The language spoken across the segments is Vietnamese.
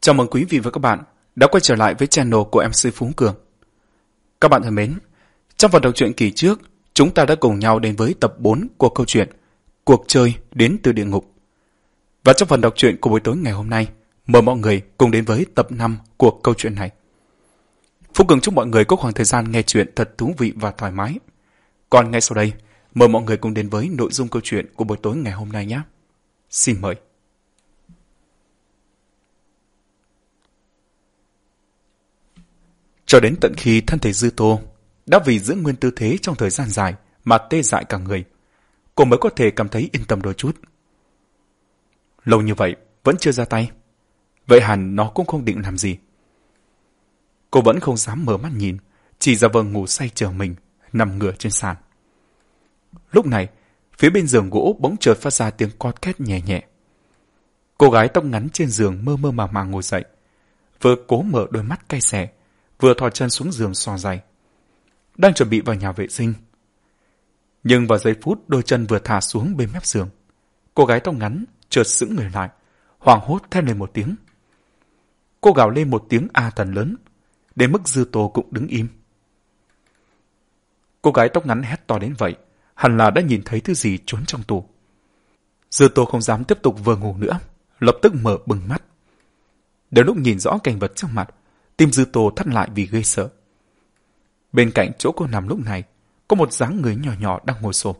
Chào mừng quý vị và các bạn đã quay trở lại với channel của MC Phú Cường. Các bạn thân mến, trong phần đọc truyện kỳ trước, chúng ta đã cùng nhau đến với tập 4 của câu chuyện Cuộc chơi đến từ địa ngục. Và trong phần đọc truyện của buổi tối ngày hôm nay, mời mọi người cùng đến với tập 5 của câu chuyện này. Phú Cường chúc mọi người có khoảng thời gian nghe chuyện thật thú vị và thoải mái. Còn ngay sau đây, mời mọi người cùng đến với nội dung câu chuyện của buổi tối ngày hôm nay nhé. Xin mời. Cho đến tận khi thân thể dư tô đã vì giữ nguyên tư thế trong thời gian dài mà tê dại cả người, cô mới có thể cảm thấy yên tâm đôi chút. Lâu như vậy, vẫn chưa ra tay. Vậy hẳn nó cũng không định làm gì. Cô vẫn không dám mở mắt nhìn, chỉ ra vờ ngủ say chờ mình, nằm ngửa trên sàn. Lúc này, phía bên giường gỗ bỗng chợt phát ra tiếng cót két nhẹ nhẹ. Cô gái tóc ngắn trên giường mơ mơ màng màng ngồi dậy, vừa cố mở đôi mắt cay xẻ, vừa thò chân xuống giường xò giày. Đang chuẩn bị vào nhà vệ sinh. Nhưng vào giây phút đôi chân vừa thả xuống bên mép giường, cô gái tóc ngắn chợt sững người lại, hoảng hốt thét lên một tiếng. Cô gào lên một tiếng a thần lớn, đến mức dư tô cũng đứng im. Cô gái tóc ngắn hét to đến vậy, hẳn là đã nhìn thấy thứ gì trốn trong tủ. Dư tô không dám tiếp tục vừa ngủ nữa, lập tức mở bừng mắt. Đến lúc nhìn rõ cảnh vật trước mặt, tim dư tô thắt lại vì gây sợ. Bên cạnh chỗ cô nằm lúc này, có một dáng người nhỏ nhỏ đang ngồi xổm.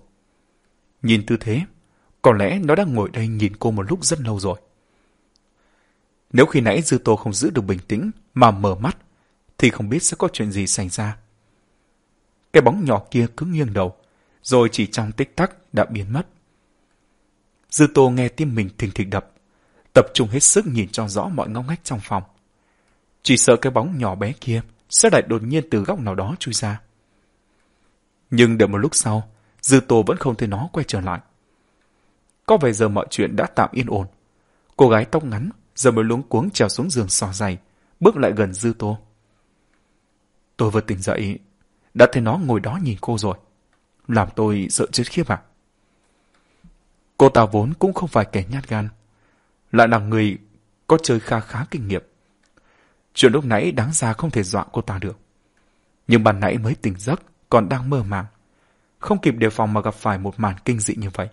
Nhìn tư thế, có lẽ nó đang ngồi đây nhìn cô một lúc rất lâu rồi. Nếu khi nãy dư tô không giữ được bình tĩnh mà mở mắt, thì không biết sẽ có chuyện gì xảy ra. Cái bóng nhỏ kia cứ nghiêng đầu, rồi chỉ trong tích tắc đã biến mất. Dư tô nghe tim mình thình thịch đập, tập trung hết sức nhìn cho rõ mọi ngóc ngách trong phòng. Chỉ sợ cái bóng nhỏ bé kia sẽ lại đột nhiên từ góc nào đó chui ra. Nhưng đợi một lúc sau, Dư Tô vẫn không thấy nó quay trở lại. Có vẻ giờ mọi chuyện đã tạm yên ổn. Cô gái tóc ngắn giờ mới luống cuống trèo xuống giường sò dày, bước lại gần Dư Tô. Tôi vừa tỉnh dậy, đã thấy nó ngồi đó nhìn cô rồi. Làm tôi sợ chết khiếp à? Cô ta vốn cũng không phải kẻ nhát gan. Lại là người có chơi kha khá kinh nghiệm. Chuyện lúc nãy đáng ra không thể dọa cô ta được. Nhưng ban nãy mới tỉnh giấc, còn đang mơ màng. Không kịp đề phòng mà gặp phải một màn kinh dị như vậy,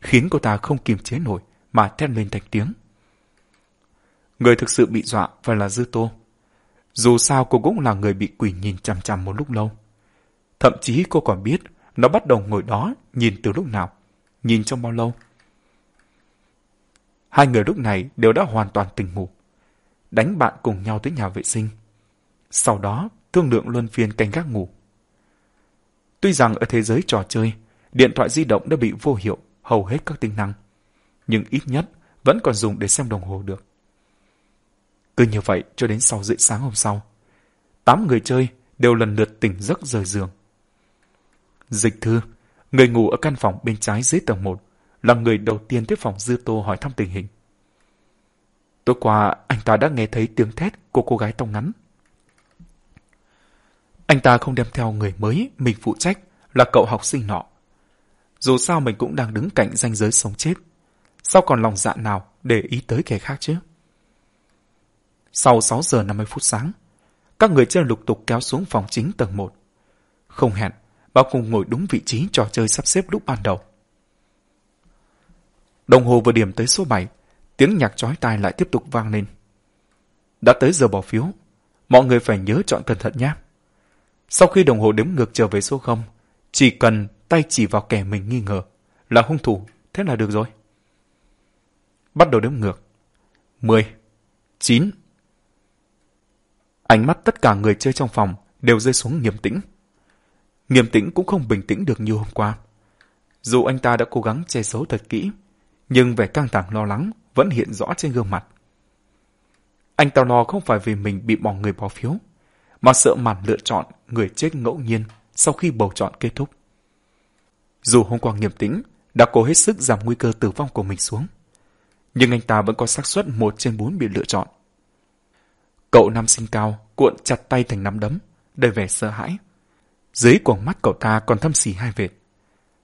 khiến cô ta không kiềm chế nổi mà thét lên thành tiếng. Người thực sự bị dọa phải là Dư Tô. Dù sao cô cũng là người bị quỷ nhìn chằm chằm một lúc lâu. Thậm chí cô còn biết nó bắt đầu ngồi đó nhìn từ lúc nào, nhìn trong bao lâu. Hai người lúc này đều đã hoàn toàn tỉnh ngủ đánh bạn cùng nhau tới nhà vệ sinh. Sau đó, thương lượng luân phiên canh gác ngủ. Tuy rằng ở thế giới trò chơi, điện thoại di động đã bị vô hiệu hầu hết các tính năng, nhưng ít nhất vẫn còn dùng để xem đồng hồ được. Cứ như vậy cho đến sau dậy sáng hôm sau, tám người chơi đều lần lượt tỉnh giấc rời giường. Dịch thư, người ngủ ở căn phòng bên trái dưới tầng 1, là người đầu tiên tiếp phòng Dư Tô hỏi thăm tình hình. Tối qua anh ta đã nghe thấy tiếng thét của cô gái tóc ngắn. Anh ta không đem theo người mới mình phụ trách là cậu học sinh nọ. Dù sao mình cũng đang đứng cạnh ranh giới sống chết. Sao còn lòng dạ nào để ý tới kẻ khác chứ? Sau 6 giờ 50 phút sáng, các người chơi lục tục kéo xuống phòng chính tầng 1. Không hẹn, bao cùng ngồi đúng vị trí trò chơi sắp xếp lúc ban đầu. Đồng hồ vừa điểm tới số 7 tiếng nhạc chói tai lại tiếp tục vang lên. Đã tới giờ bỏ phiếu, mọi người phải nhớ chọn cẩn thận nhé. Sau khi đồng hồ đếm ngược trở về số 0, chỉ cần tay chỉ vào kẻ mình nghi ngờ là hung thủ, thế là được rồi. Bắt đầu đếm ngược. 10, 9. Ánh mắt tất cả người chơi trong phòng đều rơi xuống nghiêm tĩnh. Nghiêm tĩnh cũng không bình tĩnh được như hôm qua. Dù anh ta đã cố gắng che giấu thật kỹ, nhưng vẻ căng thẳng lo lắng vẫn hiện rõ trên gương mặt. Anh ta lo không phải vì mình bị bỏ người bỏ phiếu, mà sợ màn lựa chọn người chết ngẫu nhiên sau khi bầu chọn kết thúc. Dù hôm qua nghiêm tĩnh, đã cố hết sức giảm nguy cơ tử vong của mình xuống, nhưng anh ta vẫn có xác suất một trên bốn bị lựa chọn. Cậu nam sinh cao cuộn chặt tay thành nắm đấm, đầy vẻ sợ hãi. Dưới quầng mắt cậu ta còn thâm xì hai vệt.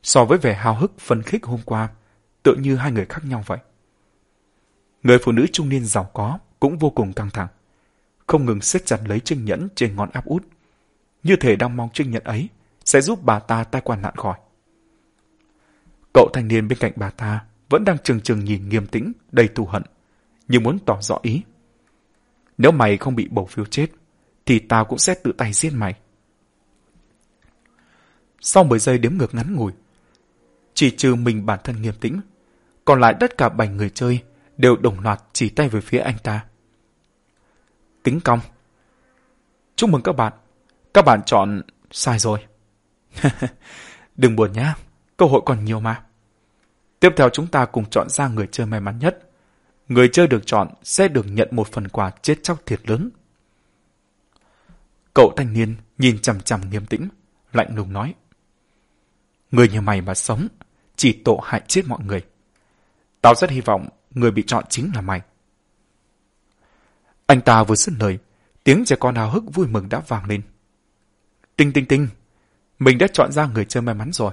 So với vẻ hào hức phấn khích hôm qua, tựa như hai người khác nhau vậy. Người phụ nữ trung niên giàu có cũng vô cùng căng thẳng. Không ngừng siết chặt lấy chiếc nhẫn trên ngón áp út. Như thể đang mong chiếc nhẫn ấy sẽ giúp bà ta tai qua nạn khỏi. Cậu thanh niên bên cạnh bà ta vẫn đang chừng chừng nhìn nghiêm tĩnh, đầy thù hận, như muốn tỏ rõ ý. Nếu mày không bị bầu phiếu chết, thì tao cũng sẽ tự tay giết mày. Sau 10 giây đếm ngược ngắn ngủi, chỉ trừ mình bản thân nghiêm tĩnh, còn lại tất cả bảy người chơi đều đồng loạt chỉ tay về phía anh ta. Kính cong. Chúc mừng các bạn. Các bạn chọn sai rồi. Đừng buồn nhá, cơ hội còn nhiều mà. Tiếp theo chúng ta cùng chọn ra người chơi may mắn nhất. Người chơi được chọn sẽ được nhận một phần quà chết chóc thiệt lớn. Cậu thanh niên nhìn chằm chằm nghiêm tĩnh, lạnh lùng nói. Người như mày mà sống, chỉ tội hại chết mọi người. Tao rất hy vọng người bị chọn chính là mày. Anh ta vừa dứt lời, tiếng trẻ con hào hức vui mừng đã vang lên. Tinh tinh tinh, mình đã chọn ra người chơi may mắn rồi.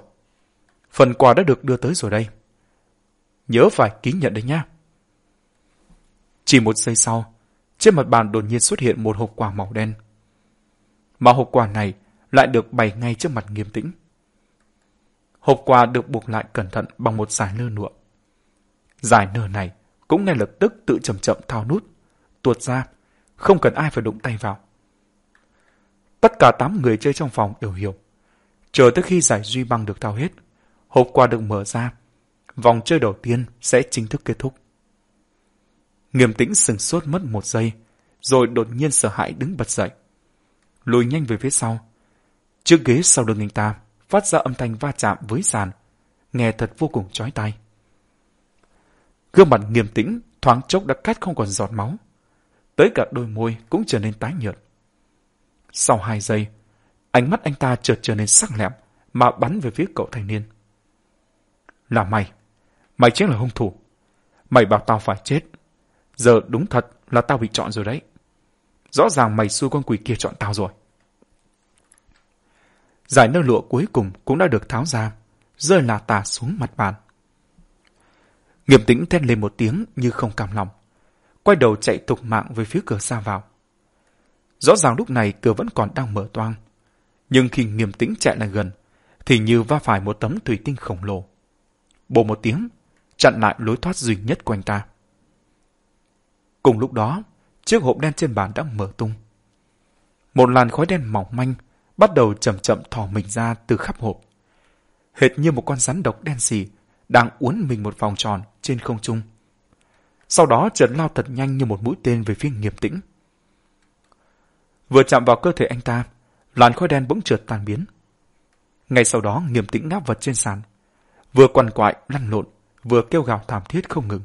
Phần quà đã được đưa tới rồi đây. Nhớ phải ký nhận đấy nhá. Chỉ một giây sau, trên mặt bàn đột nhiên xuất hiện một hộp quà màu đen. Mà hộp quà này lại được bày ngay trước mặt nghiêm tĩnh. Hộp quà được buộc lại cẩn thận bằng một giải nơ nụa. Giải nơ này cũng ngay lập tức tự chậm chậm thao nút, tuột ra, không cần ai phải đụng tay vào. Tất cả tám người chơi trong phòng đều hiểu. Chờ tới khi giải duy băng được thao hết, hộp quà được mở ra, vòng chơi đầu tiên sẽ chính thức kết thúc. Nghiêm tĩnh sừng sốt mất một giây, rồi đột nhiên sợ hãi đứng bật dậy. Lùi nhanh về phía sau. Chiếc ghế sau lưng anh ta phát ra âm thanh va chạm với sàn, nghe thật vô cùng chói tai. Gương mặt nghiêm tĩnh, thoáng chốc đã cắt không còn giọt máu. Tới cả đôi môi cũng trở nên tái nhợt. Sau hai giây, ánh mắt anh ta chợt trở nên sắc lẹm mà bắn về phía cậu thanh niên. Là mày. Mày chính là hung thủ. Mày bảo tao phải chết. Giờ đúng thật là tao bị chọn rồi đấy. Rõ ràng mày xui con quỷ kia chọn tao rồi. Giải nơ lụa cuối cùng cũng đã được tháo ra, rơi là tà xuống mặt bàn. Nghiêm tĩnh thét lên một tiếng như không cam lòng. Quay đầu chạy tục mạng về phía cửa ra vào. Rõ ràng lúc này cửa vẫn còn đang mở toang. Nhưng khi nghiêm tĩnh chạy lại gần, thì như va phải một tấm thủy tinh khổng lồ. Bồ một tiếng, chặn lại lối thoát duy nhất của anh ta. Cùng lúc đó, chiếc hộp đen trên bàn đã mở tung. Một làn khói đen mỏng manh bắt đầu chậm chậm thò mình ra từ khắp hộp. Hệt như một con rắn độc đen xì đang uốn mình một vòng tròn trên không trung. Sau đó Trần lao thật nhanh như một mũi tên về phía nghiêm tĩnh. Vừa chạm vào cơ thể anh ta, làn khói đen bỗng trượt tan biến. Ngay sau đó nghiêm tĩnh ngáp vật trên sàn, vừa quằn quại lăn lộn, vừa kêu gào thảm thiết không ngừng.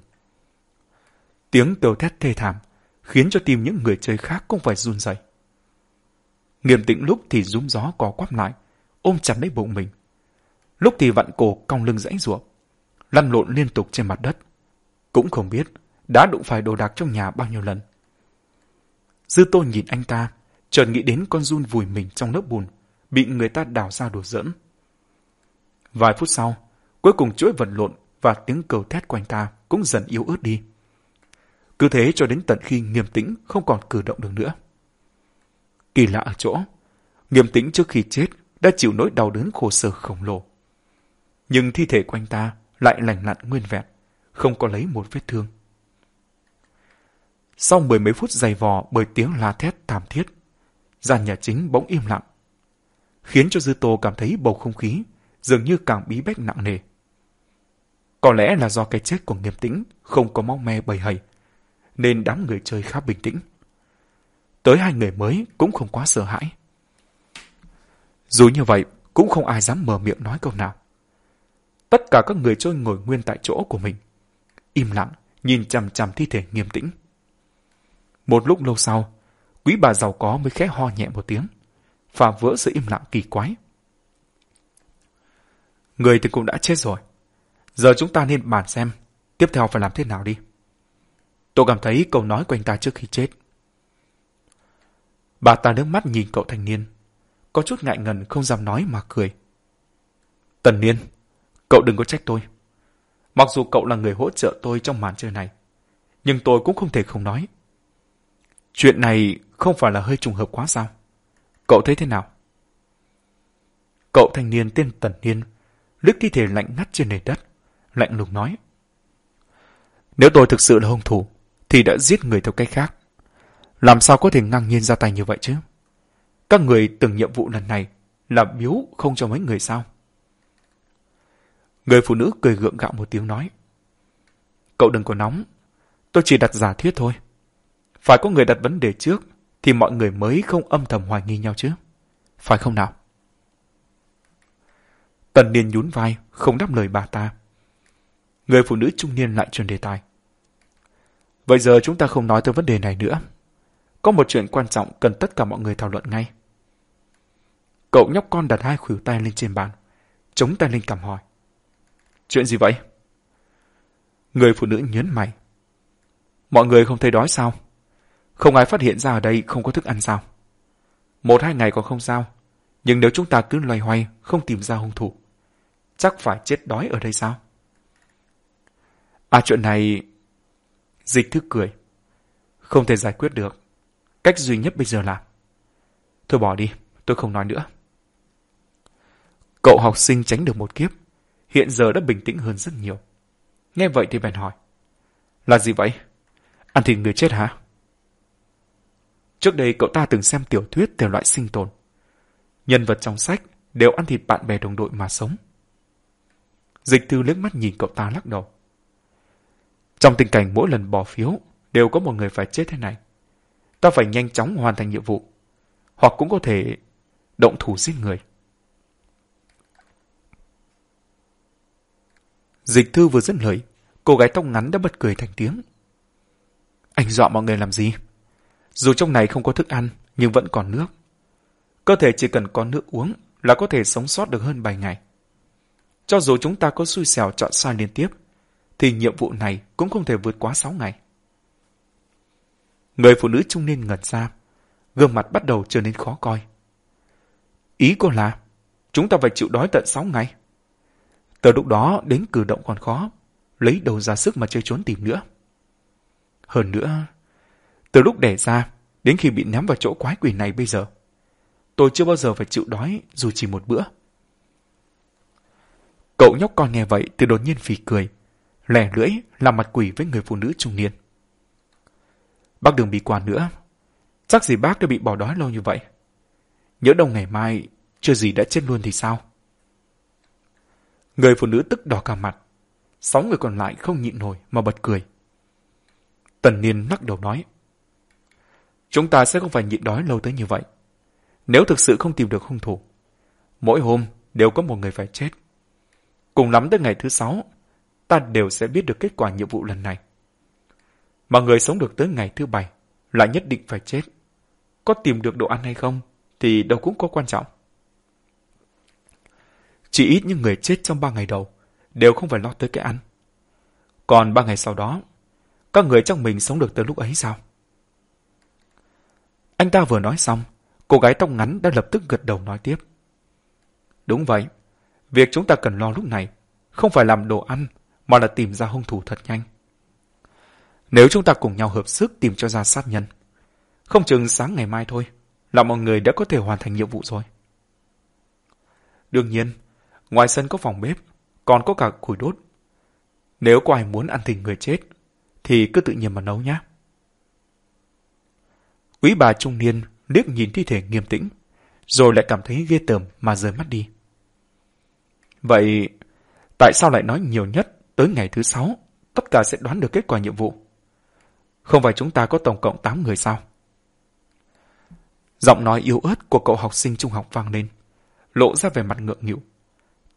Tiếng kêu thét thê thảm khiến cho tim những người chơi khác cũng phải run rẩy. Nghiêm tĩnh lúc thì rúm gió có quắp lại, ôm chặt lấy bụng mình. Lúc thì vặn cổ cong lưng rãnh ruộng, lăn lộn liên tục trên mặt đất. Cũng không biết đã đụng phải đồ đạc trong nhà bao nhiêu lần. Dư tô nhìn anh ta, chợt nghĩ đến con run vùi mình trong lớp bùn, bị người ta đào ra đùa giỡn. Vài phút sau, cuối cùng chuỗi vật lộn và tiếng cầu thét của anh ta cũng dần yếu ớt đi. Cứ thế cho đến tận khi nghiêm tĩnh không còn cử động được nữa. Kỳ lạ ở chỗ, nghiêm tĩnh trước khi chết đã chịu nỗi đau đớn khổ sở khổng lồ. Nhưng thi thể của anh ta lại lành lặn nguyên vẹn, không có lấy một vết thương. Sau mười mấy phút dày vò bởi tiếng la thét thảm thiết, gian nhà chính bỗng im lặng, khiến cho Dư Tô cảm thấy bầu không khí dường như càng bí bách nặng nề. Có lẽ là do cái chết của nghiêm tĩnh không có máu me bầy hầy, nên đám người chơi khá bình tĩnh. Tới hai người mới cũng không quá sợ hãi. Dù như vậy, cũng không ai dám mở miệng nói câu nào. Tất cả các người trôi ngồi nguyên tại chỗ của mình, im lặng nhìn chằm chằm thi thể nghiêm tĩnh. Một lúc lâu sau, quý bà giàu có mới khẽ ho nhẹ một tiếng, phá vỡ sự im lặng kỳ quái. Người thì cũng đã chết rồi. Giờ chúng ta nên bàn xem, tiếp theo phải làm thế nào đi. Tôi cảm thấy câu nói của anh ta trước khi chết. Bà ta nước mắt nhìn cậu thanh niên, có chút ngại ngần không dám nói mà cười. Tần Niên, cậu đừng có trách tôi. Mặc dù cậu là người hỗ trợ tôi trong màn chơi này, nhưng tôi cũng không thể không nói. Chuyện này không phải là hơi trùng hợp quá sao? Cậu thấy thế nào? Cậu thanh niên tên Tần Niên lướt thi thể lạnh ngắt trên nền đất, lạnh lùng nói. Nếu tôi thực sự là hung thủ, thì đã giết người theo cách khác. Làm sao có thể ngang nhiên ra tay như vậy chứ? Các người từng nhiệm vụ lần này là biếu không cho mấy người sao? Người phụ nữ cười gượng gạo một tiếng nói. Cậu đừng có nóng, tôi chỉ đặt giả thiết thôi. Phải có người đặt vấn đề trước, thì mọi người mới không âm thầm hoài nghi nhau chứ. Phải không nào? Tần Niên nhún vai, không đáp lời bà ta. Người phụ nữ trung niên lại truyền đề tài. Vậy giờ chúng ta không nói tới vấn đề này nữa. Có một chuyện quan trọng cần tất cả mọi người thảo luận ngay. Cậu nhóc con đặt hai khuỷu tay lên trên bàn, chống tay lên cầm hỏi. Chuyện gì vậy? Người phụ nữ nhớn mày. Mọi người không thấy đói sao? Không ai phát hiện ra ở đây không có thức ăn sao? Một hai ngày còn không sao, nhưng nếu chúng ta cứ loay hoay không tìm ra hung thủ, chắc phải chết đói ở đây sao? À chuyện này... Dịch thức cười. Không thể giải quyết được. Cách duy nhất bây giờ là... Thôi bỏ đi, tôi không nói nữa. Cậu học sinh tránh được một kiếp, hiện giờ đã bình tĩnh hơn rất nhiều. Nghe vậy thì bèn hỏi. Là gì vậy? Ăn thịt người chết hả? Trước đây cậu ta từng xem tiểu thuyết thể loại sinh tồn. Nhân vật trong sách đều ăn thịt bạn bè đồng đội mà sống. Dịch thư liếc mắt nhìn cậu ta lắc đầu. Trong tình cảnh mỗi lần bỏ phiếu đều có một người phải chết thế này. Ta phải nhanh chóng hoàn thành nhiệm vụ. Hoặc cũng có thể động thủ giết người. Dịch thư vừa dứt lời, cô gái tóc ngắn đã bật cười thành tiếng. Anh dọa mọi người làm gì? Dù trong này không có thức ăn, nhưng vẫn còn nước. Cơ thể chỉ cần có nước uống là có thể sống sót được hơn vài ngày. Cho dù chúng ta có xui xẻo chọn sai liên tiếp, thì nhiệm vụ này cũng không thể vượt quá 6 ngày. Người phụ nữ trung niên ngật ra, gương mặt bắt đầu trở nên khó coi. Ý cô là, chúng ta phải chịu đói tận 6 ngày. Từ lúc đó đến cử động còn khó, lấy đầu ra sức mà chơi trốn tìm nữa. Hơn nữa, từ lúc đẻ ra đến khi bị ném vào chỗ quái quỷ này bây giờ, tôi chưa bao giờ phải chịu đói dù chỉ một bữa. Cậu nhóc con nghe vậy thì đột nhiên phì cười, lẻ lưỡi làm mặt quỷ với người phụ nữ trung niên. Bác đừng bị quan nữa, chắc gì bác đã bị bỏ đói lâu như vậy. Nhớ đâu ngày mai, chưa gì đã chết luôn thì sao? Người phụ nữ tức đỏ cả mặt. Sáu người còn lại không nhịn nổi mà bật cười. Tần Niên lắc đầu nói. Chúng ta sẽ không phải nhịn đói lâu tới như vậy. Nếu thực sự không tìm được hung thủ, mỗi hôm đều có một người phải chết. Cùng lắm tới ngày thứ sáu, ta đều sẽ biết được kết quả nhiệm vụ lần này. Mà người sống được tới ngày thứ bảy lại nhất định phải chết. Có tìm được đồ ăn hay không thì đâu cũng có quan trọng. Chỉ ít những người chết trong ba ngày đầu đều không phải lo tới cái ăn. Còn ba ngày sau đó, các người trong mình sống được tới lúc ấy sao? Anh ta vừa nói xong, cô gái tóc ngắn đã lập tức gật đầu nói tiếp. Đúng vậy, việc chúng ta cần lo lúc này không phải làm đồ ăn mà là tìm ra hung thủ thật nhanh. Nếu chúng ta cùng nhau hợp sức tìm cho ra sát nhân, không chừng sáng ngày mai thôi là mọi người đã có thể hoàn thành nhiệm vụ rồi. Đương nhiên, Ngoài sân có phòng bếp, còn có cả củi đốt. Nếu có ai muốn ăn thịt người chết, thì cứ tự nhiên mà nấu nhé. Quý bà trung niên liếc nhìn thi thể nghiêm tĩnh, rồi lại cảm thấy ghê tởm mà rời mắt đi. Vậy, tại sao lại nói nhiều nhất tới ngày thứ sáu, tất cả sẽ đoán được kết quả nhiệm vụ? Không phải chúng ta có tổng cộng 8 người sao? Giọng nói yếu ớt của cậu học sinh trung học vang lên, lộ ra về mặt ngượng nghịu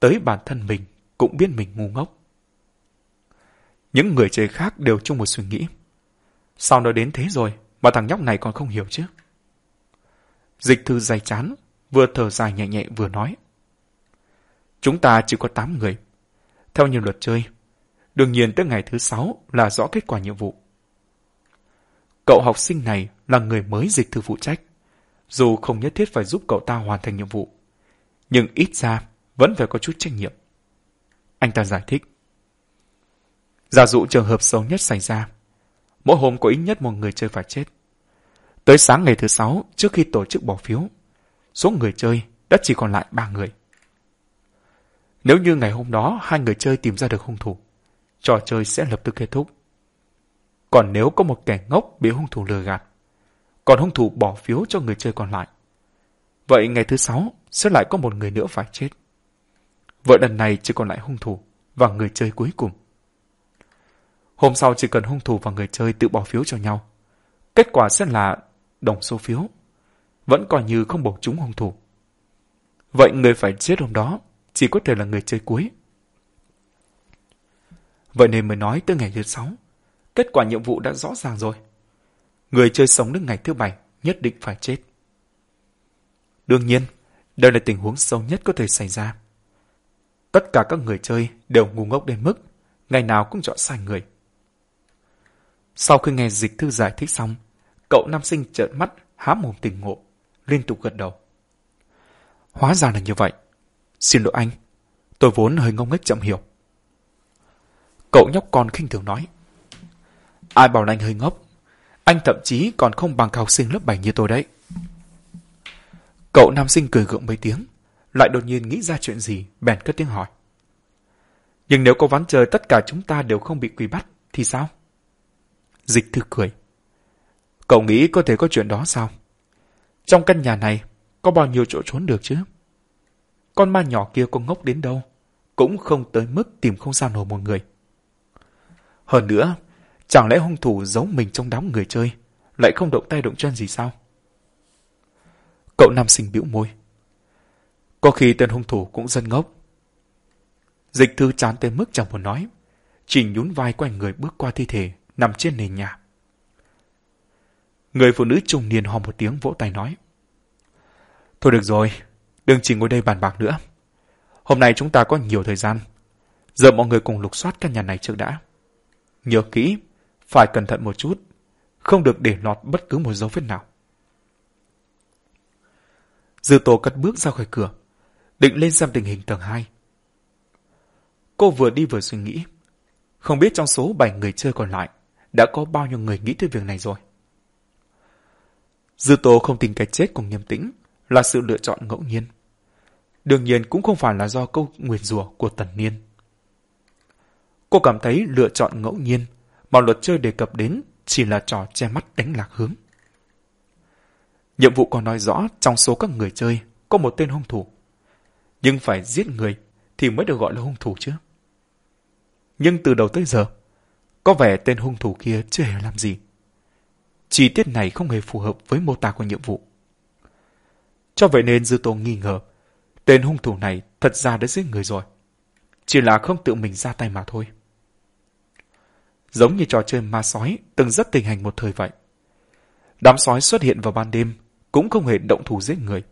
tới bản thân mình cũng biết mình ngu ngốc. Những người chơi khác đều chung một suy nghĩ. Sao nó đến thế rồi mà thằng nhóc này còn không hiểu chứ? Dịch thư dày chán, vừa thở dài nhẹ nhẹ vừa nói. Chúng ta chỉ có 8 người. Theo như luật chơi, đương nhiên tới ngày thứ 6 là rõ kết quả nhiệm vụ. Cậu học sinh này là người mới dịch thư phụ trách, dù không nhất thiết phải giúp cậu ta hoàn thành nhiệm vụ. Nhưng ít ra vẫn phải có chút trách nhiệm. Anh ta giải thích. Giả dụ trường hợp xấu nhất xảy ra, mỗi hôm có ít nhất một người chơi phải chết. Tới sáng ngày thứ sáu, trước khi tổ chức bỏ phiếu, số người chơi đã chỉ còn lại ba người. Nếu như ngày hôm đó hai người chơi tìm ra được hung thủ, trò chơi sẽ lập tức kết thúc. Còn nếu có một kẻ ngốc bị hung thủ lừa gạt, còn hung thủ bỏ phiếu cho người chơi còn lại, vậy ngày thứ sáu sẽ lại có một người nữa phải chết. Vợ lần này chỉ còn lại hung thủ và người chơi cuối cùng. Hôm sau chỉ cần hung thủ và người chơi tự bỏ phiếu cho nhau. Kết quả sẽ là đồng số phiếu. Vẫn coi như không bổ trúng hung thủ. Vậy người phải chết hôm đó chỉ có thể là người chơi cuối. Vậy nên mới nói tới ngày thứ sáu, kết quả nhiệm vụ đã rõ ràng rồi. Người chơi sống đến ngày thứ bảy nhất định phải chết. Đương nhiên, đây là tình huống xấu nhất có thể xảy ra. Tất cả các người chơi đều ngu ngốc đến mức ngày nào cũng chọn sai người. Sau khi nghe dịch thư giải thích xong, cậu nam sinh trợn mắt há mồm tỉnh ngộ, liên tục gật đầu. Hóa ra là như vậy. Xin lỗi anh, tôi vốn hơi ngông nghếch chậm hiểu. Cậu nhóc con khinh thường nói. Ai bảo anh hơi ngốc, anh thậm chí còn không bằng học sinh lớp 7 như tôi đấy. Cậu nam sinh cười gượng mấy tiếng, lại đột nhiên nghĩ ra chuyện gì, bèn cất tiếng hỏi. Nhưng nếu có ván trời tất cả chúng ta đều không bị quỷ bắt, thì sao? Dịch thư cười. Cậu nghĩ có thể có chuyện đó sao? Trong căn nhà này, có bao nhiêu chỗ trốn được chứ? Con ma nhỏ kia có ngốc đến đâu, cũng không tới mức tìm không sao nổi một người. Hơn nữa, chẳng lẽ hung thủ giấu mình trong đám người chơi, lại không động tay động chân gì sao? Cậu nam sinh bĩu môi. Có khi tên hung thủ cũng dân ngốc. Dịch thư chán tới mức chẳng muốn nói. Chỉ nhún vai quanh người bước qua thi thể, nằm trên nền nhà. Người phụ nữ trung niên hò một tiếng vỗ tay nói. Thôi được rồi, đừng chỉ ngồi đây bàn bạc nữa. Hôm nay chúng ta có nhiều thời gian. Giờ mọi người cùng lục soát căn nhà này trước đã. Nhớ kỹ, phải cẩn thận một chút, không được để lọt bất cứ một dấu vết nào. Dư tổ cất bước ra khỏi cửa, định lên xem tình hình tầng 2. Cô vừa đi vừa suy nghĩ, không biết trong số 7 người chơi còn lại đã có bao nhiêu người nghĩ tới việc này rồi. Dư Tô không tin cái chết của nghiêm tĩnh là sự lựa chọn ngẫu nhiên. Đương nhiên cũng không phải là do câu nguyền rủa của Tần Niên. Cô cảm thấy lựa chọn ngẫu nhiên mà luật chơi đề cập đến chỉ là trò che mắt đánh lạc hướng. Nhiệm vụ còn nói rõ trong số các người chơi có một tên hung thủ. Nhưng phải giết người thì mới được gọi là hung thủ chứ. Nhưng từ đầu tới giờ, có vẻ tên hung thủ kia chưa hề làm gì. Chi tiết này không hề phù hợp với mô tả của nhiệm vụ. Cho vậy nên Dư Tô nghi ngờ, tên hung thủ này thật ra đã giết người rồi. Chỉ là không tự mình ra tay mà thôi. Giống như trò chơi ma sói từng rất tình hành một thời vậy. Đám sói xuất hiện vào ban đêm, cũng không hề động thủ giết người.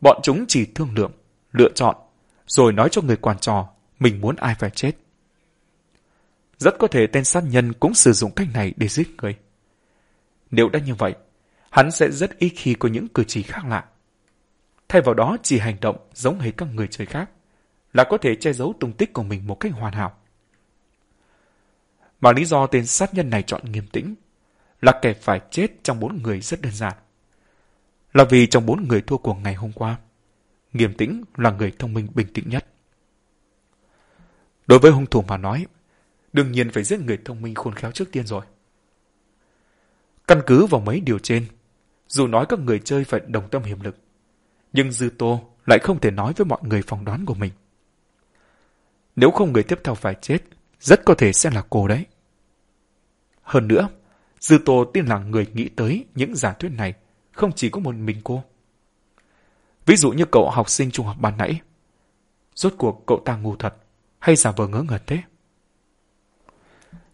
Bọn chúng chỉ thương lượng, lựa chọn, rồi nói cho người quản trò mình muốn ai phải chết. Rất có thể tên sát nhân cũng sử dụng cách này để giết người. Nếu đã như vậy, hắn sẽ rất ít khi có những cử chỉ khác lạ. Thay vào đó chỉ hành động giống hệt các người chơi khác, là có thể che giấu tung tích của mình một cách hoàn hảo. Mà lý do tên sát nhân này chọn nghiêm tĩnh là kẻ phải chết trong bốn người rất đơn giản. Là vì trong bốn người thua cuộc ngày hôm qua, nghiêm tĩnh là người thông minh bình tĩnh nhất. Đối với hung thủ mà nói, đương nhiên phải giết người thông minh khôn khéo trước tiên rồi. Căn cứ vào mấy điều trên, dù nói các người chơi phải đồng tâm hiệp lực, nhưng Dư Tô lại không thể nói với mọi người phỏng đoán của mình. Nếu không người tiếp theo phải chết, rất có thể sẽ là cô đấy. Hơn nữa, Dư Tô tin là người nghĩ tới những giả thuyết này không chỉ có một mình cô. Ví dụ như cậu học sinh trung học ban nãy. Rốt cuộc cậu ta ngu thật hay giả vờ ngớ ngẩn thế?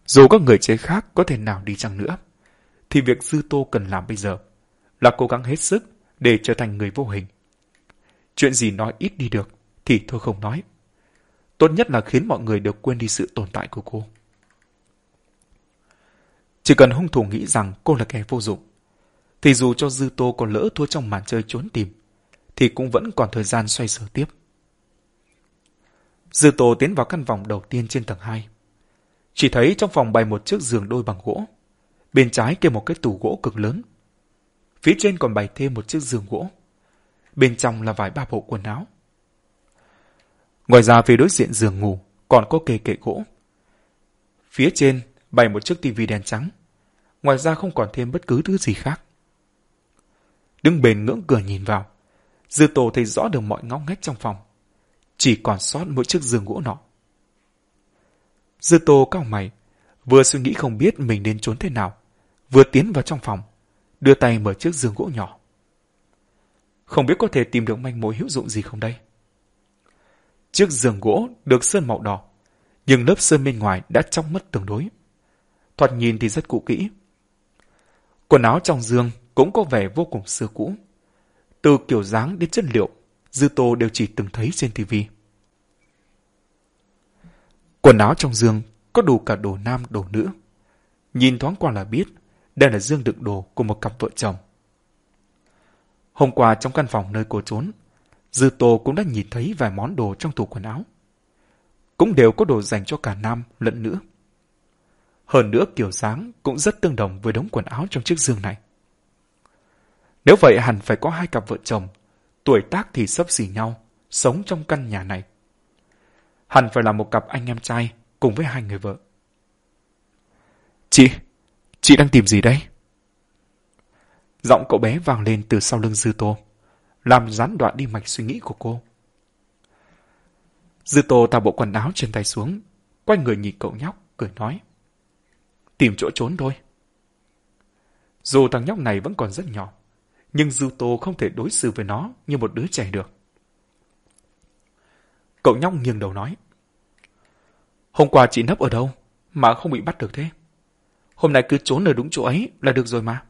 Dù các người chơi khác có thể nào đi chăng nữa, thì việc Dư Tô cần làm bây giờ là cố gắng hết sức để trở thành người vô hình. Chuyện gì nói ít đi được thì thôi không nói. Tốt nhất là khiến mọi người đều quên đi sự tồn tại của cô. Chỉ cần hung thủ nghĩ rằng cô là kẻ vô dụng, thì dù cho Dư Tô còn lỡ thua trong màn chơi trốn tìm, thì cũng vẫn còn thời gian xoay sở tiếp. Dư Tô tiến vào căn phòng đầu tiên trên tầng 2. Chỉ thấy trong phòng bày một chiếc giường đôi bằng gỗ, Bên trái kê một cái tủ gỗ cực lớn. Phía trên còn bày thêm một chiếc giường gỗ. Bên trong là vài ba bộ quần áo. Ngoài ra phía đối diện giường ngủ còn có kê kệ gỗ. Phía trên bày một chiếc tivi đen trắng. Ngoài ra không còn thêm bất cứ thứ gì khác. Đứng bên ngưỡng cửa nhìn vào, Dư tổ thấy rõ được mọi ngóc ngách trong phòng. Chỉ còn sót mỗi chiếc giường gỗ nọ. Dư Tô cao mày, vừa suy nghĩ không biết mình nên trốn thế nào, vừa tiến vào trong phòng, đưa tay mở chiếc giường gỗ nhỏ. Không biết có thể tìm được manh mối hữu dụng gì không đây? Chiếc giường gỗ được sơn màu đỏ, nhưng lớp sơn bên ngoài đã trong mất tương đối. Thoạt nhìn thì rất cũ kỹ. Quần áo trong giường cũng có vẻ vô cùng xưa cũ. Từ kiểu dáng đến chất liệu, Dư Tô đều chỉ từng thấy trên TV. Quần áo trong giường có đủ cả đồ nam đồ nữ. Nhìn thoáng qua là biết, đây là dương đựng đồ của một cặp vợ chồng. Hôm qua trong căn phòng nơi cô trốn, Dư Tô cũng đã nhìn thấy vài món đồ trong tủ quần áo. Cũng đều có đồ dành cho cả nam lẫn nữ. Hơn nữa kiểu dáng cũng rất tương đồng với đống quần áo trong chiếc giường này. Nếu vậy hẳn phải có hai cặp vợ chồng, tuổi tác thì sấp xỉ nhau, sống trong căn nhà này. Hẳn phải là một cặp anh em trai cùng với hai người vợ. Chị, chị đang tìm gì đây? Giọng cậu bé vang lên từ sau lưng Dư Tô, làm gián đoạn đi mạch suy nghĩ của cô. Dư Tô thả bộ quần áo trên tay xuống, quay người nhìn cậu nhóc, cười nói. Tìm chỗ trốn thôi. Dù thằng nhóc này vẫn còn rất nhỏ, nhưng Dư Tô không thể đối xử với nó như một đứa trẻ được. Cậu nhóc nghiêng đầu nói. Hôm qua chị nấp ở đâu mà không bị bắt được thế? Hôm nay cứ trốn ở đúng chỗ ấy là được rồi mà.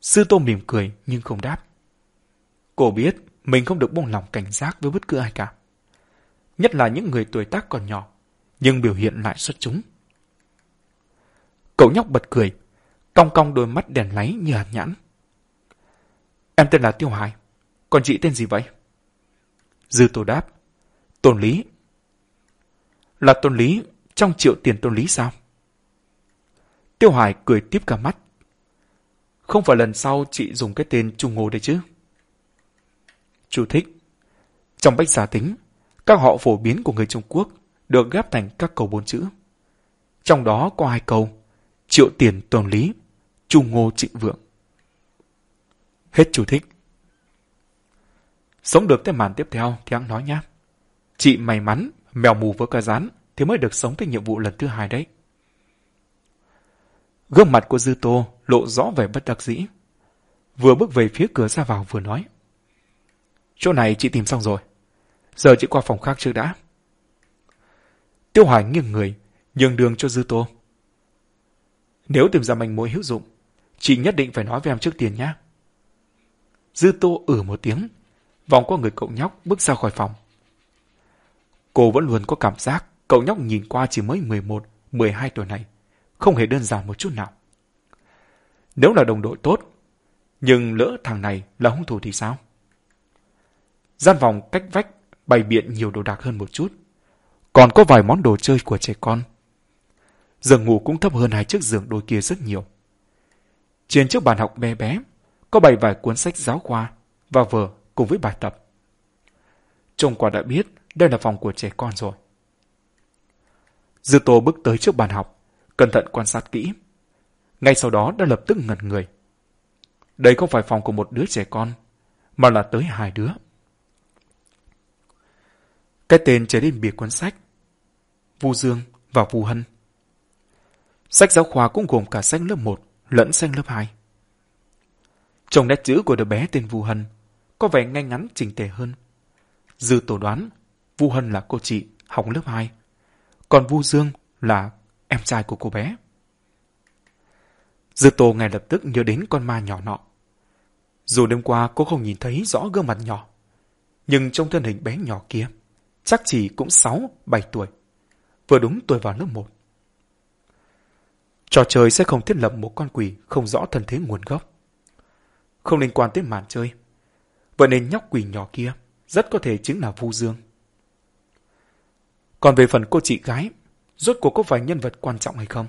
Sư Tô mỉm cười nhưng không đáp. Cô biết mình không được buông lòng cảnh giác với bất cứ ai cả. Nhất là những người tuổi tác còn nhỏ, nhưng biểu hiện lại xuất chúng. Cậu nhóc bật cười, cong cong đôi mắt đèn láy như hạt nhãn. Em tên là Tiêu Hải, còn chị tên gì vậy? Dư Tô đáp. Tôn Lý. Là Tôn Lý trong triệu tiền Tôn Lý sao? Tiêu Hải cười tiếp cả mắt. Không phải lần sau chị dùng cái tên Trung Ngô đấy chứ? Chú thích. Trong bách giả tính, các họ phổ biến của người Trung Quốc được ghép thành các câu bốn chữ. Trong đó có hai câu Triệu tiền Tôn Lý, Trung Ngô Trịnh Vượng. Hết chú thích. Sống được tới màn tiếp theo thì hắn nói nhá. Chị may mắn, mèo mù với cá rán thì mới được sống tới nhiệm vụ lần thứ hai đấy. Gương mặt của Dư Tô lộ rõ vẻ bất đắc dĩ. Vừa bước về phía cửa ra vào vừa nói. Chỗ này chị tìm xong rồi. Giờ chị qua phòng khác trước đã. Tiêu Hoài nghiêng người, nhường đường cho Dư Tô. Nếu tìm ra manh mối hữu dụng, chị nhất định phải nói với em trước tiền nhé. Dư Tô ử một tiếng, vòng qua người cậu nhóc bước ra khỏi phòng. Cô vẫn luôn có cảm giác cậu nhóc nhìn qua chỉ mới 11, 12 tuổi này, không hề đơn giản một chút nào. Nếu là đồng đội tốt, nhưng lỡ thằng này là hung thủ thì sao? Gian phòng cách vách bày biện nhiều đồ đạc hơn một chút, còn có vài món đồ chơi của trẻ con. Giường ngủ cũng thấp hơn hai chiếc giường đôi kia rất nhiều. Trên chiếc bàn học bé bé, có bày vài cuốn sách giáo khoa và vở cùng với bài tập. Trông quả đã biết đây là phòng của trẻ con rồi. Dư Tô bước tới trước bàn học, cẩn thận quan sát kỹ. Ngay sau đó đã lập tức ngẩn người. Đây không phải phòng của một đứa trẻ con, mà là tới hai đứa. Cái tên trở lên bìa cuốn sách. Vu Dương và Vu Hân. Sách giáo khoa cũng gồm cả sách lớp 1 lẫn sách lớp 2. Trong nét chữ của đứa bé tên Vu Hân có vẻ ngay ngắn chỉnh tề hơn. Dư tổ đoán Vu Hân là cô chị học lớp 2, còn Vu Dương là em trai của cô bé. Dư Tô ngay lập tức nhớ đến con ma nhỏ nọ. Dù đêm qua cô không nhìn thấy rõ gương mặt nhỏ, nhưng trong thân hình bé nhỏ kia, chắc chỉ cũng 6, 7 tuổi, vừa đúng tuổi vào lớp 1. Trò chơi sẽ không thiết lập một con quỷ không rõ thân thế nguồn gốc. Không liên quan tới màn chơi. Vậy nên nhóc quỷ nhỏ kia rất có thể chính là Vu Dương. Còn về phần cô chị gái, rốt cuộc có phải nhân vật quan trọng hay không?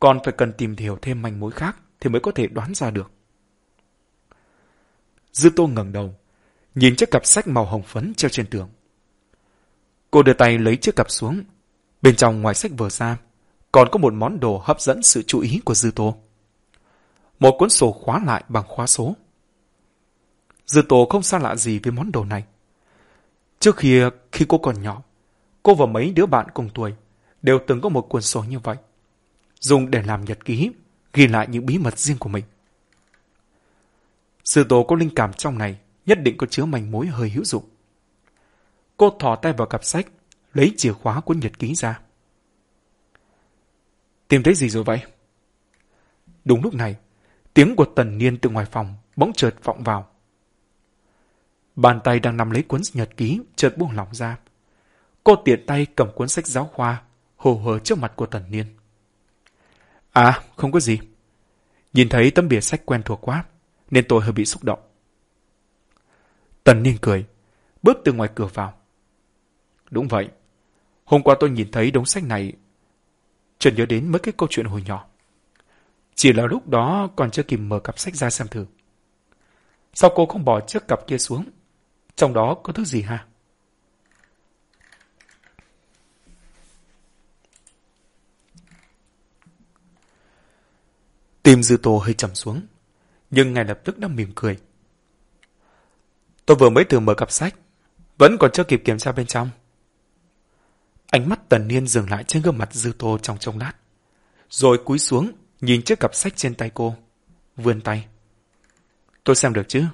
Còn phải cần tìm hiểu thêm manh mối khác thì mới có thể đoán ra được. Dư Tô ngẩng đầu, nhìn chiếc cặp sách màu hồng phấn treo trên tường. Cô đưa tay lấy chiếc cặp xuống. Bên trong ngoài sách vở ra, còn có một món đồ hấp dẫn sự chú ý của Dư Tô. Một cuốn sổ khóa lại bằng khóa số. Dư Tô không xa lạ gì với món đồ này. Trước khi khi cô còn nhỏ, cô và mấy đứa bạn cùng tuổi đều từng có một cuốn sổ như vậy. Dùng để làm nhật ký, ghi lại những bí mật riêng của mình. Sư Tô có linh cảm trong này nhất định có chứa manh mối hơi hữu dụng. Cô thò tay vào cặp sách, lấy chìa khóa cuốn nhật ký ra. Tìm thấy gì rồi vậy? Đúng lúc này, tiếng của Tần Niên từ ngoài phòng bỗng chợt vọng vào. Bàn tay đang nắm lấy cuốn nhật ký chợt buông lỏng ra. Cô tiện tay cầm cuốn sách giáo khoa, hồ hờ trước mặt của Tần Niên. À, không có gì. Nhìn thấy tấm bìa sách quen thuộc quá, nên tôi hơi bị xúc động. Tần Niên cười, bước từ ngoài cửa vào. Đúng vậy. Hôm qua tôi nhìn thấy đống sách này, Trần nhớ đến mấy cái câu chuyện hồi nhỏ. Chỉ là lúc đó còn chưa kịp mở cặp sách ra xem thử. Sao cô không bỏ chiếc cặp kia xuống? Trong đó có thứ gì ha? Tim dư tô hơi trầm xuống, nhưng ngay lập tức đã mỉm cười. Tôi vừa mới từ mở cặp sách, vẫn còn chưa kịp kiểm tra bên trong. Ánh mắt tần niên dừng lại trên gương mặt dư tô trong trông lát, rồi cúi xuống nhìn chiếc cặp sách trên tay cô, vươn tay. Tôi xem được chứ?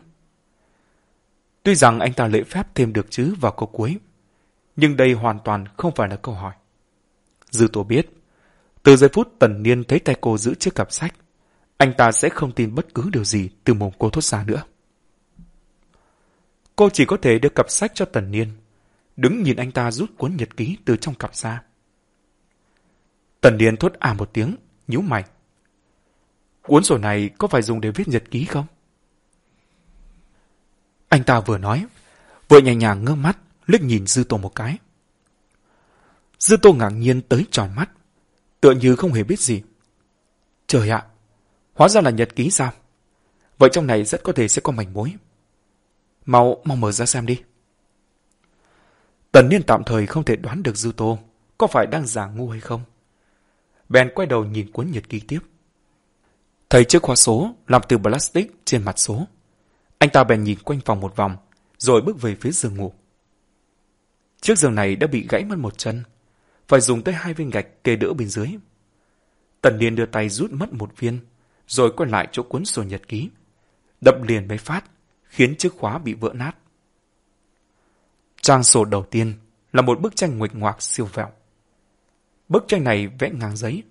Tuy rằng anh ta lễ phép thêm được chứ vào câu cuối, nhưng đây hoàn toàn không phải là câu hỏi. Dư tô biết, từ giây phút tần niên thấy tay cô giữ chiếc cặp sách, anh ta sẽ không tin bất cứ điều gì từ mồm cô thốt ra nữa. Cô chỉ có thể đưa cặp sách cho Tần Niên, đứng nhìn anh ta rút cuốn nhật ký từ trong cặp ra. Tần Điền thốt à một tiếng, nhíu mày. Cuốn sổ này có phải dùng để viết nhật ký không? Anh ta vừa nói, vừa nhẹ nhàng ngơ mắt, liếc nhìn Dư Tô một cái. Dư Tô ngạc nhiên tới tròn mắt, tựa như không hề biết gì. Trời ạ, hóa ra là nhật ký sao? Vậy trong này rất có thể sẽ có mảnh mối. Mau, mau mở ra xem đi. Tần Niên tạm thời không thể đoán được Dư Tô có phải đang giả ngu hay không. Bèn quay đầu nhìn cuốn nhật ký tiếp. Thấy chiếc khóa số làm từ plastic trên mặt số. Anh ta bèn nhìn quanh phòng một vòng, rồi bước về phía giường ngủ. Chiếc giường này đã bị gãy mất một chân, phải dùng tới hai viên gạch kê đỡ bên dưới. Tần Niên đưa tay rút mất một viên, rồi quay lại chỗ cuốn sổ nhật ký. Đập liền mấy phát, khiến chiếc khóa bị vỡ nát. Trang sổ đầu tiên là một bức tranh nguệch ngoạc siêu vẹo. Bức tranh này vẽ ngang giấy,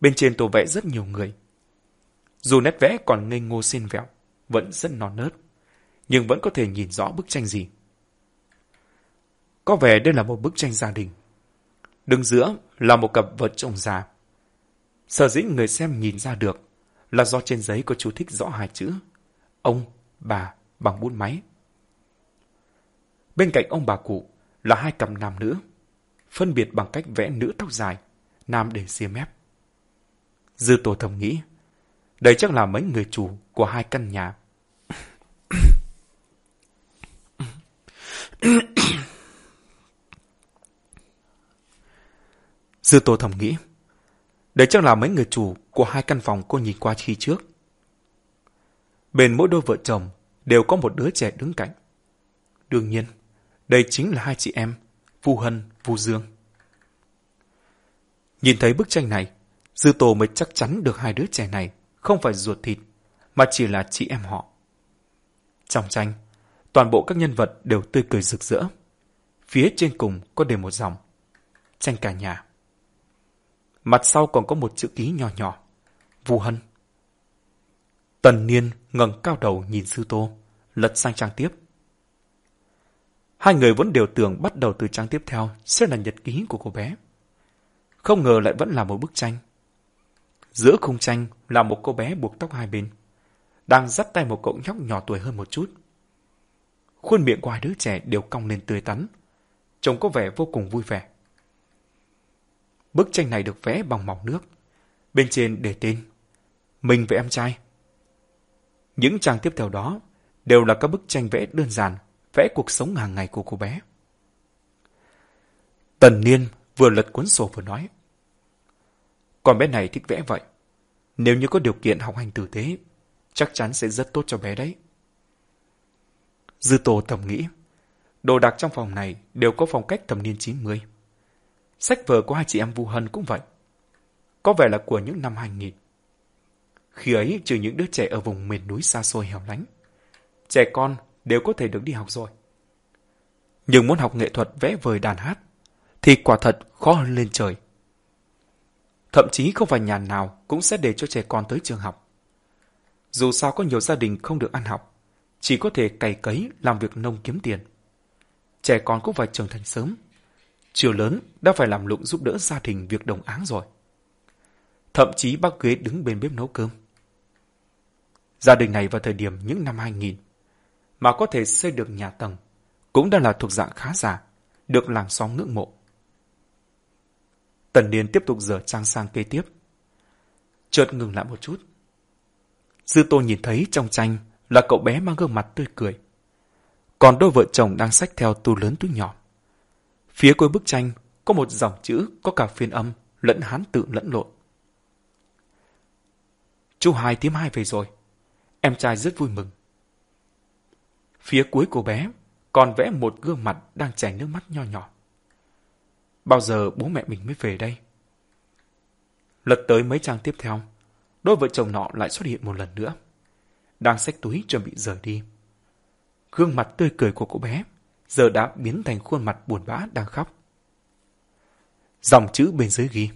bên trên tô vẽ rất nhiều người. Dù nét vẽ còn ngây ngô xin vẹo, vẫn rất non nớt, nhưng vẫn có thể nhìn rõ bức tranh gì. Có vẻ đây là một bức tranh gia đình. Đứng giữa là một cặp vợ chồng già. Sở dĩ người xem nhìn ra được là do trên giấy có chú thích rõ hai chữ. Ông, bà bằng bút máy. Bên cạnh ông bà cụ là hai cặp nam nữ, phân biệt bằng cách vẽ nữ tóc dài, nam để ria mép. Dư tổ thầm nghĩ, đây chắc là mấy người chủ của hai căn nhà. Dư tổ thầm nghĩ, đây chắc là mấy người chủ của hai căn phòng cô nhìn qua khi trước. Bên mỗi đôi vợ chồng đều có một đứa trẻ đứng cạnh. Đương nhiên, đây chính là hai chị em, Vu Hân, Vu Dương. Nhìn thấy bức tranh này, Dư Tô mới chắc chắn được hai đứa trẻ này không phải ruột thịt, mà chỉ là chị em họ. Trong tranh, toàn bộ các nhân vật đều tươi cười rực rỡ. Phía trên cùng có đề một dòng. Tranh cả nhà. Mặt sau còn có một chữ ký nhỏ nhỏ. Vu Hân. Tần Niên ngẩng cao đầu nhìn Sư Tô, lật sang trang tiếp. Hai người vẫn đều tưởng bắt đầu từ trang tiếp theo sẽ là nhật ký của cô bé. Không ngờ lại vẫn là một bức tranh. Giữa khung tranh là một cô bé buộc tóc hai bên, đang dắt tay một cậu nhóc nhỏ tuổi hơn một chút. Khuôn miệng của hai đứa trẻ đều cong lên tươi tắn, trông có vẻ vô cùng vui vẻ. Bức tranh này được vẽ bằng màu nước, Bên trên để tên Mình và em trai. Những trang tiếp theo đó đều là các bức tranh vẽ đơn giản, vẽ cuộc sống hàng ngày của cô bé. Tần Niên vừa lật cuốn sổ vừa nói. Con bé này thích vẽ vậy. Nếu như có điều kiện học hành tử tế, chắc chắn sẽ rất tốt cho bé đấy. Dư Tô thầm nghĩ, đồ đạc trong phòng này đều có phong cách thập niên 90. Sách vở của hai chị em Vu Hân cũng vậy. Có vẻ là của những năm 2000. Khi ấy trừ những đứa trẻ ở vùng miền núi xa xôi hẻo lánh, trẻ con đều có thể được đi học rồi. Nhưng muốn học nghệ thuật vẽ vời đàn hát, thì quả thật khó hơn lên trời. Thậm chí không phải nhà nào cũng sẽ để cho trẻ con tới trường học. Dù sao có nhiều gia đình không được ăn học, chỉ có thể cày cấy làm việc nông kiếm tiền. Trẻ con cũng phải trưởng thành sớm. Chiều lớn đã phải làm lụng giúp đỡ gia đình việc đồng áng rồi. Thậm chí bác ghế đứng bên bếp nấu cơm. Gia đình này vào thời điểm những năm 2000 mà có thể xây được nhà tầng cũng đã là thuộc dạng khá giả, được làng xóm ngưỡng mộ. Tần Niên tiếp tục dở trang sang kế tiếp. Chợt ngừng lại một chút. Dư Tô nhìn thấy trong tranh là cậu bé mang gương mặt tươi cười. Còn đôi vợ chồng đang xách theo tu lớn túi nhỏ. Phía cuối bức tranh có một dòng chữ có cả phiên âm lẫn hán tự lẫn lộn. Chú hai tím hai về rồi. Em trai rất vui mừng. Phía cuối cô bé còn vẽ một gương mặt đang chảy nước mắt nho nhỏ. Bao giờ bố mẹ mình mới về đây? Lật tới mấy trang tiếp theo, đôi vợ chồng nọ lại xuất hiện một lần nữa. Đang xách túi chuẩn bị rời đi. Gương mặt tươi cười của cô bé giờ đã biến thành khuôn mặt buồn bã đang khóc. Dòng chữ bên dưới ghi.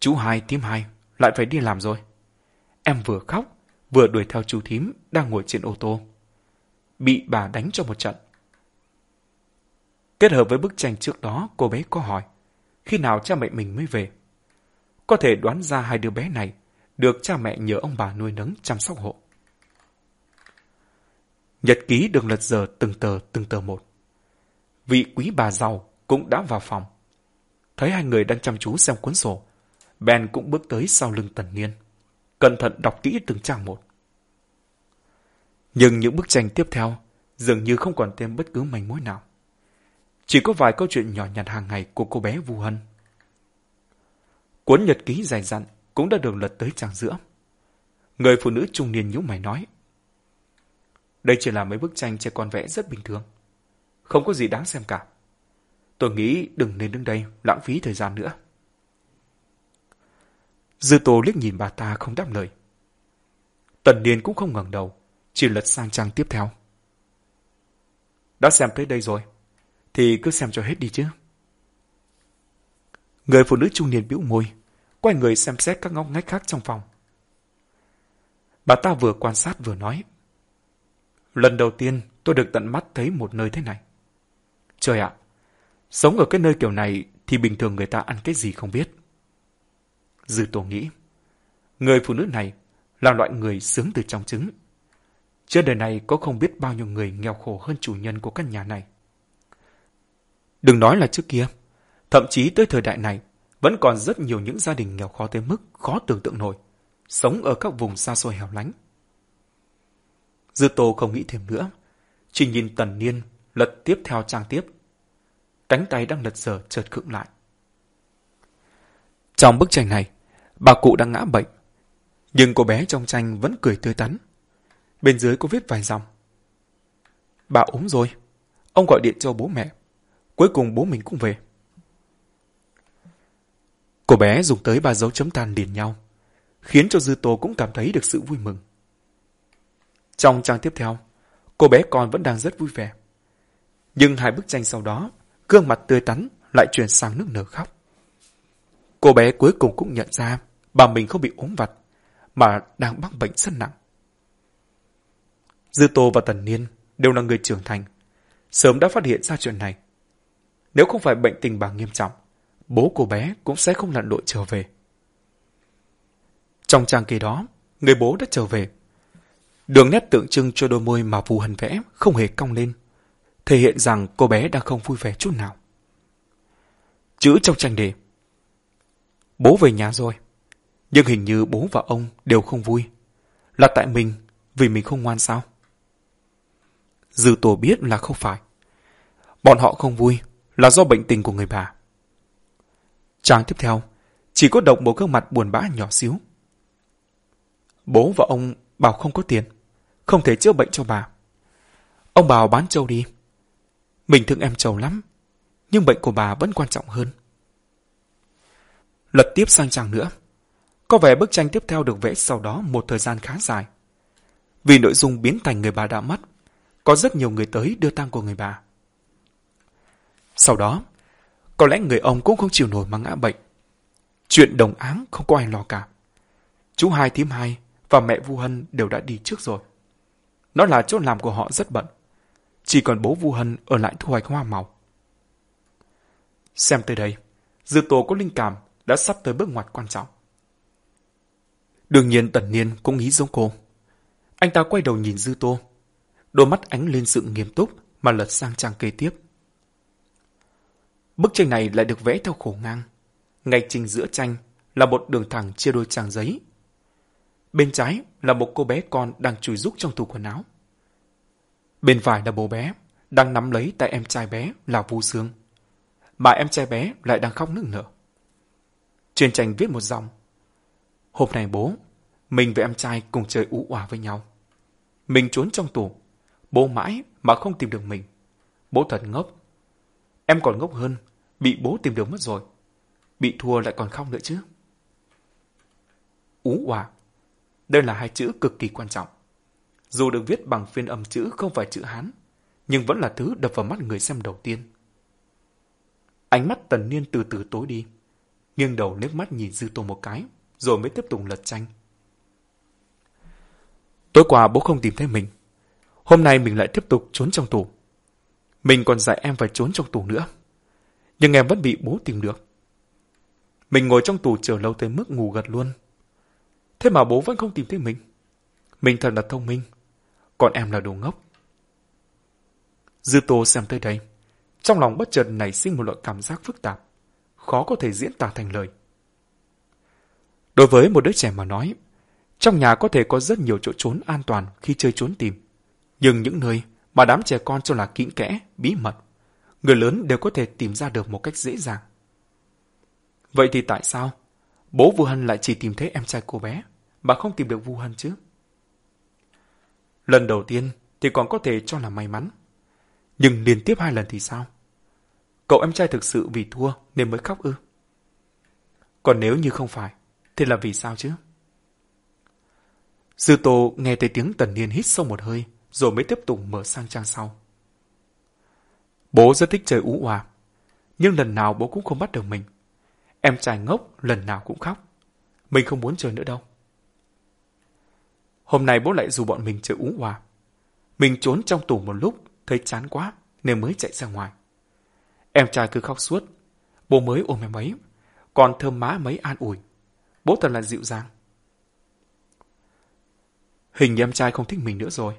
Chú hai tím hai lại phải đi làm rồi. Em vừa khóc, vừa đuổi theo chú thím đang ngồi trên ô tô. Bị bà đánh cho một trận. Kết hợp với bức tranh trước đó, cô bé có hỏi, khi nào cha mẹ mình mới về? Có thể đoán ra hai đứa bé này được cha mẹ nhờ ông bà nuôi nấng chăm sóc hộ. Nhật ký được lật dở từng tờ từng tờ một. Vị quý bà giàu cũng đã vào phòng. Thấy hai người đang chăm chú xem cuốn sổ, Ben cũng bước tới sau lưng Tần Niên. Cẩn thận đọc kỹ từng trang một. Nhưng những bức tranh tiếp theo dường như không còn thêm bất cứ manh mối nào. Chỉ có vài câu chuyện nhỏ nhặt hàng ngày của cô bé Vu Hân. Cuốn nhật ký dài dặn cũng đã được lật tới trang giữa. Người phụ nữ trung niên nhíu mày nói. Đây chỉ là mấy bức tranh trẻ con vẽ rất bình thường. Không có gì đáng xem cả. Tôi nghĩ đừng nên đứng đây lãng phí thời gian nữa. Dư Tô liếc nhìn bà ta không đáp lời. Tần Niên cũng không ngẩng đầu, chỉ lật sang trang tiếp theo. Đã xem tới đây rồi, thì cứ xem cho hết đi chứ. Người phụ nữ trung niên bĩu môi, quay người xem xét các ngóc ngách khác trong phòng. Bà ta vừa quan sát vừa nói. Lần đầu tiên tôi được tận mắt thấy một nơi thế này. Trời ạ, sống ở cái nơi kiểu này thì bình thường người ta ăn cái gì không biết. Dư tổ nghĩ, người phụ nữ này là loại người sướng từ trong trứng. Trên đời này có không biết bao nhiêu người nghèo khổ hơn chủ nhân của căn nhà này. Đừng nói là trước kia, thậm chí tới thời đại này, vẫn còn rất nhiều những gia đình nghèo khó tới mức khó tưởng tượng nổi, sống ở các vùng xa xôi hẻo lánh. Dư Tô không nghĩ thêm nữa, chỉ nhìn Tần Niên lật tiếp theo trang tiếp. Cánh tay đang lật dở chợt khựng lại. Trong bức tranh này, bà cụ đang ngã bệnh, nhưng cô bé trong tranh vẫn cười tươi tắn. Bên dưới có viết vài dòng. Bà ốm rồi, ông gọi điện cho bố mẹ. Cuối cùng bố mình cũng về. Cô bé dùng tới ba dấu chấm than liền nhau, khiến cho Dư Tô cũng cảm thấy được sự vui mừng. Trong trang tiếp theo, cô bé con vẫn đang rất vui vẻ. Nhưng hai bức tranh sau đó, gương mặt tươi tắn lại chuyển sang nước nở khóc. Cô bé cuối cùng cũng nhận ra bà mình không bị ốm vặt, mà đang mắc bệnh rất nặng. Dư Tô và Tần Niên đều là người trưởng thành, sớm đã phát hiện ra chuyện này. Nếu không phải bệnh tình bà nghiêm trọng, bố cô bé cũng sẽ không lặn lội trở về. Trong trang kỳ đó, người bố đã trở về. Đường nét tượng trưng cho đôi môi mà Vũ Hân vẽ không hề cong lên, thể hiện rằng cô bé đang không vui vẻ chút nào. Chữ trong tranh đề Bố về nhà rồi, Nhưng hình như bố và ông đều không vui. Là tại mình, vì mình không ngoan sao? Dư tổ biết là không phải. Bọn họ không vui là do bệnh tình của người bà. Trang tiếp theo, chỉ có động một gương mặt buồn bã nhỏ xíu. Bố và ông bảo không có tiền, không thể chữa bệnh cho bà. Ông bảo bán trâu đi. Mình thương em trâu lắm, nhưng bệnh của bà vẫn quan trọng hơn. Lật tiếp sang trang nữa. Có vẻ bức tranh tiếp theo được vẽ sau đó một thời gian khá dài. Vì nội dung biến thành người bà đã mất, có rất nhiều người tới đưa tang của người bà. Sau đó, có lẽ người ông cũng không chịu nổi mà ngã bệnh. Chuyện đồng áng không có ai lo cả. Chú hai thím hai và mẹ Vu Hân đều đã đi trước rồi. Nó là chỗ làm của họ rất bận. Chỉ còn bố Vu Hân ở lại thu hoạch hoa màu. Xem tới đây, Dư tổ có linh cảm đã sắp tới bước ngoặt quan trọng. Đương nhiên Tần Niên cũng nghĩ giống cô. Anh ta quay đầu nhìn Dư Tô. Đôi mắt ánh lên sự nghiêm túc mà lật sang trang kế tiếp. Bức tranh này lại được vẽ theo khổ ngang. Ngay trình giữa tranh là một đường thẳng chia đôi trang giấy. Bên trái là một cô bé con đang chùi rúc trong tủ quần áo. Bên phải là bố bé, đang nắm lấy tay em trai bé là Vu Sương. Mà em trai bé lại đang khóc nức nở. Trên tranh viết một dòng. Hôm nay bố, mình và em trai cùng chơi ú òa với nhau. Mình trốn trong tủ, bố mãi mà không tìm được mình. Bố thật ngốc. Em còn ngốc hơn, bị bố tìm được mất rồi. Bị thua lại còn khóc nữa chứ. Ú hòa. Đây là hai chữ cực kỳ quan trọng. Dù được viết bằng phiên âm chữ không phải chữ Hán, nhưng vẫn là thứ đập vào mắt người xem đầu tiên. Ánh mắt tần niên từ từ tối đi, nghiêng đầu nước mắt nhìn dư tô một cái, rồi mới tiếp tục lật tranh. Tối qua bố không tìm thấy mình. Hôm nay mình lại tiếp tục trốn trong tù Mình còn dạy em phải trốn trong tù nữa. Nhưng em vẫn bị bố tìm được. Mình ngồi trong tù chờ lâu tới mức ngủ gật luôn. Thế mà bố vẫn không tìm thấy mình. Mình thật là thông minh. Còn em là đồ ngốc. Dư tô xem tới đây. Trong lòng bất chợt nảy sinh một loại cảm giác phức tạp. Khó có thể diễn tả thành lời. Đối với một đứa trẻ mà nói, trong nhà có thể có rất nhiều chỗ trốn an toàn khi chơi trốn tìm. Nhưng những nơi mà đám trẻ con cho là kín kẽ, bí mật, người lớn đều có thể tìm ra được một cách dễ dàng. Vậy thì tại sao bố Vu Hân lại chỉ tìm thấy em trai cô bé, mà không tìm được Vu Hân chứ? Lần đầu tiên thì còn có thể cho là may mắn. Nhưng liên tiếp hai lần thì sao? Cậu em trai thực sự vì thua nên mới khóc ư? Còn nếu như không phải, thì là vì sao chứ? Dư Tô nghe thấy tiếng Tần Niên hít sâu một hơi, rồi mới tiếp tục mở sang trang sau. Bố rất thích chơi ú hòa, nhưng lần nào bố cũng không bắt được mình. Em trai ngốc lần nào cũng khóc. Mình không muốn chơi nữa đâu. Hôm nay bố lại dù bọn mình chơi ú hòa. Mình trốn trong tủ một lúc, thấy chán quá, nên mới chạy ra ngoài. Em trai cứ khóc suốt. Bố mới ôm em ấy, còn thơm má mấy an ủi. Bố thật là dịu dàng. Hình như em trai không thích mình nữa rồi.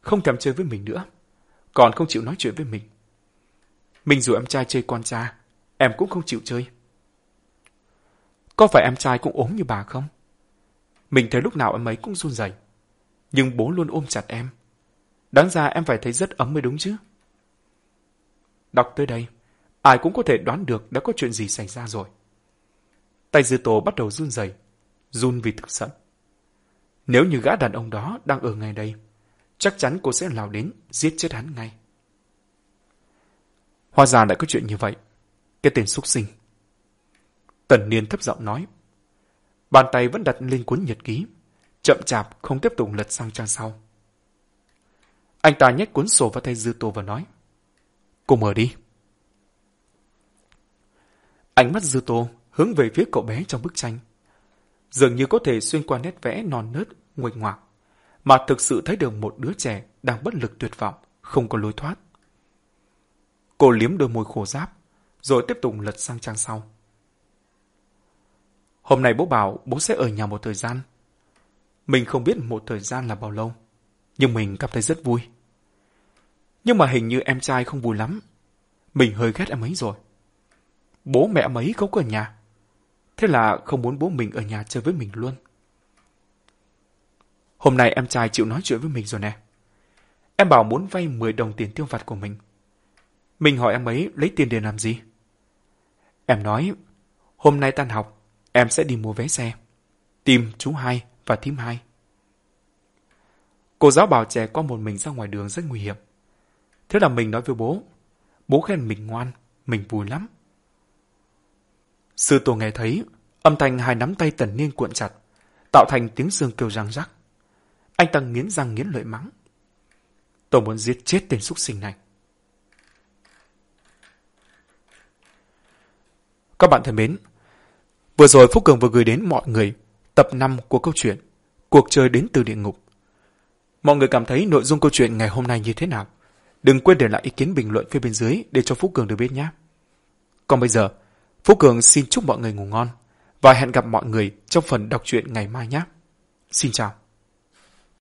Không thèm chơi với mình nữa. Còn không chịu nói chuyện với mình. Mình rủ em trai chơi con cha. Em cũng không chịu chơi. Có phải em trai cũng ốm như bà không? Mình thấy lúc nào em ấy cũng run rẩy, Nhưng bố luôn ôm chặt em. Đáng ra em phải thấy rất ấm mới đúng chứ. Đọc tới đây, ai cũng có thể đoán được đã có chuyện gì xảy ra rồi. Tay dư tổ bắt đầu run rẩy, run vì thực giận. Nếu như gã đàn ông đó đang ở ngay đây, chắc chắn cô sẽ lao đến giết chết hắn ngay. Hóa ra lại có chuyện như vậy. Cái tên xúc sinh. Tần Niên thấp giọng nói. Bàn tay vẫn đặt lên cuốn nhật ký. Chậm chạp không tiếp tục lật sang trang sau. Anh ta nhét cuốn sổ vào tay Dư Tô và nói. Cô mở đi. Ánh mắt Dư Tô hướng về phía cậu bé trong bức tranh. Dường như có thể xuyên qua nét vẽ non nớt, nguệch ngoạc, mà thực sự thấy được một đứa trẻ đang bất lực tuyệt vọng, không có lối thoát. Cô liếm đôi môi khổ giáp, rồi tiếp tục lật sang trang sau. Hôm nay bố bảo bố sẽ ở nhà một thời gian. Mình không biết một thời gian là bao lâu, nhưng mình cảm thấy rất vui. Nhưng mà hình như em trai không vui lắm. Mình hơi ghét em ấy rồi. Bố mẹ em ấy không có ở nhà. Thế là không muốn bố mình ở nhà chơi với mình luôn. Hôm nay em trai chịu nói chuyện với mình rồi nè. Em bảo muốn vay 10 đồng tiền tiêu vặt của mình. Mình hỏi em ấy lấy tiền để làm gì? Em nói, hôm nay tan học, em sẽ đi mua vé xe. Tìm chú hai và thím hai. Cô giáo bảo trẻ con một mình ra ngoài đường rất nguy hiểm. Thế là mình nói với bố. Bố khen mình ngoan, mình vui lắm. Sư tổ nghe thấy, âm thanh hai nắm tay tần niên cuộn chặt, tạo thành tiếng xương kêu răng rắc. Anh ta nghiến răng nghiến lợi mắng. Tôi muốn giết chết tên súc sinh này. Các bạn thân mến, vừa rồi Phúc Cường vừa gửi đến mọi người tập 5 của câu chuyện Cuộc chơi đến từ địa ngục. Mọi người cảm thấy nội dung câu chuyện ngày hôm nay như thế nào? Đừng quên để lại ý kiến bình luận phía bên dưới để cho Phúc Cường được biết nhé. Còn bây giờ, Phúc Cường xin chúc mọi người ngủ ngon và hẹn gặp mọi người trong phần đọc truyện ngày mai nhé. Xin chào.